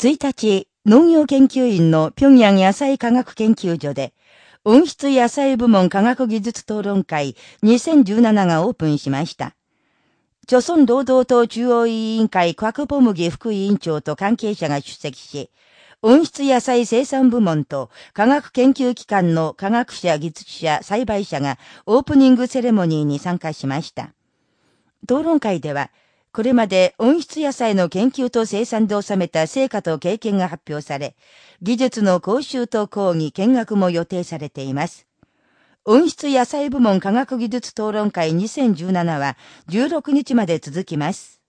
1日、農業研究院の平壌野菜科学研究所で、温室野菜部門科学技術討論会2017がオープンしました。朝鮮労働党中央委員会クワクポムギ副委員長と関係者が出席し、温室野菜生産部門と科学研究機関の科学者、技術者、栽培者がオープニングセレモニーに参加しました。討論会では、これまで温室野菜の研究と生産で収めた成果と経験が発表され、技術の講習と講義、見学も予定されています。温室野菜部門科学技術討論会2017は16日まで続きます。